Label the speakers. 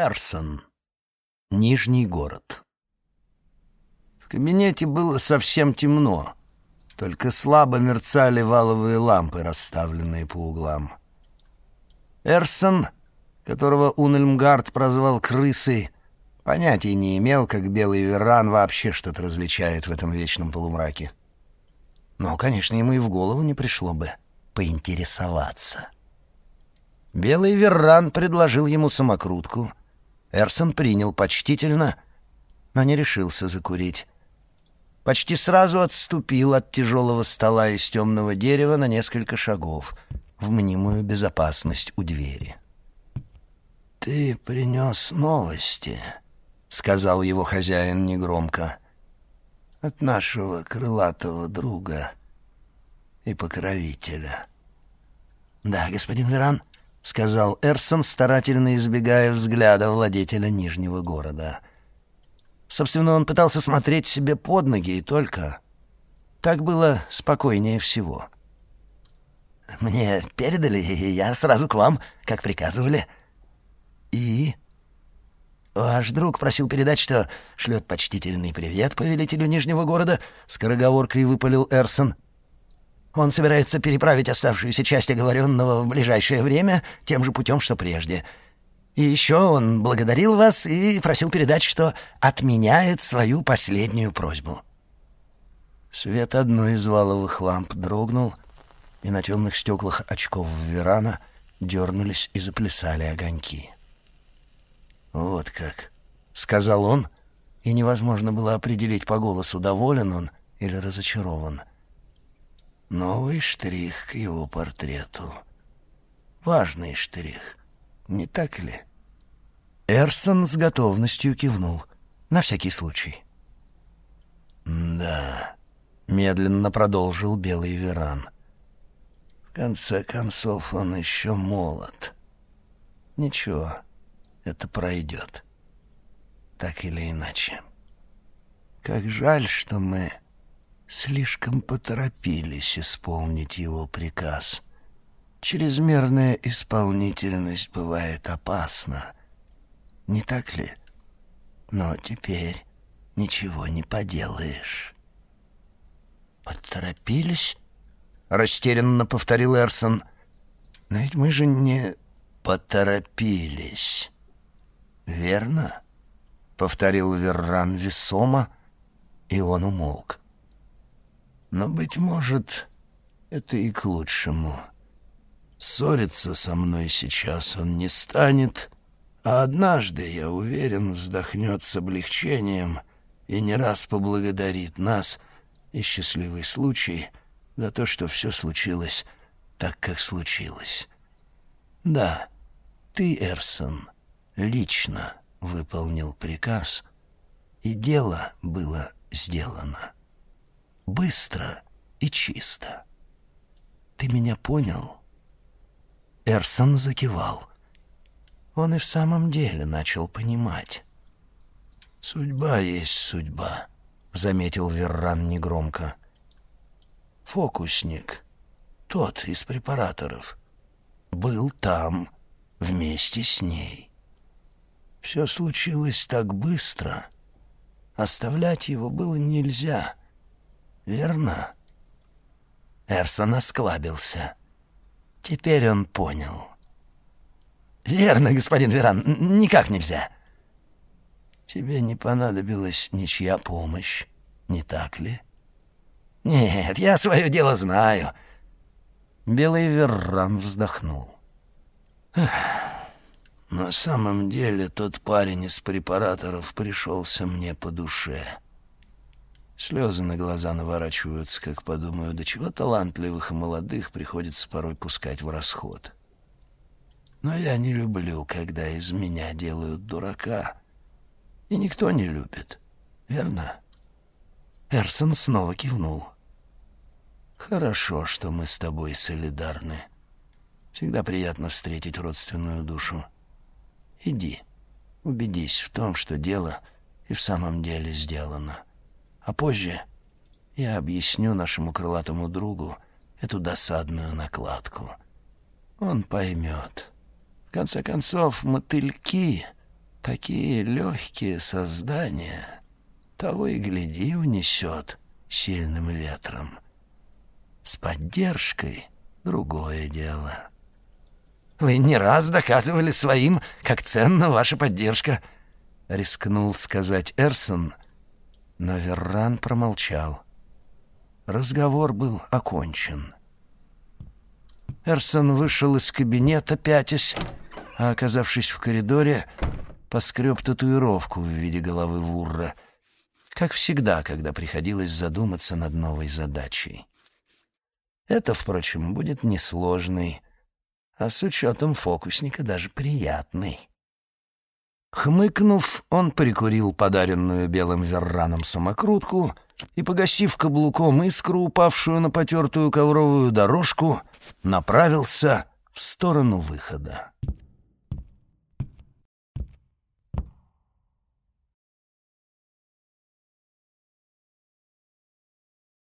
Speaker 1: Эрсон. Нижний город. В кабинете было совсем темно, только слабо мерцали валовые лампы, расставленные по углам. Эрсон, которого Унельмгард прозвал «крысой», понятия не имел, как белый веран вообще что-то различает в этом вечном полумраке. Но, конечно, ему и в голову не пришло бы поинтересоваться. Белый верран предложил ему самокрутку, Эрсон принял почтительно, но не решился закурить. Почти сразу отступил от тяжелого стола из темного дерева на несколько шагов в мнимую безопасность у двери. «Ты принес новости», — сказал его хозяин негромко, — «от нашего крылатого друга и покровителя». «Да, господин Веран», — сказал Эрсон, старательно избегая взгляда владетеля Нижнего города. Собственно, он пытался смотреть себе под ноги и только. Так было спокойнее всего. «Мне передали, и я сразу к вам, как приказывали». «И?» «Ваш друг просил передать, что шлет почтительный привет повелителю Нижнего города», — скороговоркой выпалил Эрсон. Он собирается переправить оставшуюся часть оговоренного в ближайшее время тем же путем, что прежде. И еще он благодарил вас и просил передать, что отменяет свою последнюю просьбу». Свет одной из валовых ламп дрогнул, и на темных стеклах очков Верана дернулись и заплясали огоньки. «Вот как», — сказал он, и невозможно было определить по голосу, доволен он или разочарован — Новый штрих к его портрету. Важный штрих, не так ли? Эрсон с готовностью кивнул. На всякий случай. «Да», — медленно продолжил Белый Веран. «В конце концов, он еще молод. Ничего, это пройдет. Так или иначе. Как жаль, что мы слишком поторопились исполнить его приказ. Чрезмерная исполнительность бывает опасна, не так ли? Но теперь ничего не поделаешь. «Поторопились?» — растерянно повторил Эрсон. «Но ведь мы же не поторопились, верно?» — повторил Верран весомо, и он умолк. Но, быть может, это и к лучшему. Ссориться со мной сейчас он не станет, а однажды, я уверен, вздохнет с облегчением и не раз поблагодарит нас и счастливый случай за то, что все случилось так, как случилось. Да, ты, Эрсон, лично выполнил приказ, и дело было сделано быстро и чисто. Ты меня понял?» Эрсон закивал. Он и в самом деле начал понимать. «Судьба есть судьба», — заметил Верран негромко. «Фокусник, тот из препараторов, был там вместе с ней. Все случилось так быстро. Оставлять его было нельзя верно?» Эрсон осклабился. Теперь он понял. «Верно, господин Веран, никак нельзя». «Тебе не понадобилась ничья помощь, не так ли?» «Нет, я свое дело знаю». Белый Верран вздохнул. «На самом деле тот парень из препараторов пришелся мне по душе». Слезы на глаза наворачиваются, как подумаю, до чего талантливых и молодых приходится порой пускать в расход. Но я не люблю, когда из меня делают дурака. И никто не любит, верно? Эрсон снова кивнул. Хорошо, что мы с тобой солидарны. Всегда приятно встретить родственную душу. Иди, убедись в том, что дело и в самом деле сделано. А позже я объясню нашему крылатому другу эту досадную накладку. Он поймет. В конце концов, мотыльки Такие легкие создания, того и гляди унесет сильным ветром. С поддержкой другое дело. Вы не раз доказывали своим, как ценна ваша поддержка, рискнул сказать Эрсон, но Верран промолчал. Разговор был окончен. Эрсон вышел из кабинета, пятясь, а, оказавшись в коридоре, поскреб татуировку в виде головы Вурра, как всегда, когда приходилось задуматься над новой задачей. Это, впрочем, будет несложный, а с учетом фокусника даже приятный. Хмыкнув, он прикурил подаренную белым верраном самокрутку и, погасив каблуком искру, упавшую на потертую ковровую дорожку, направился в сторону выхода.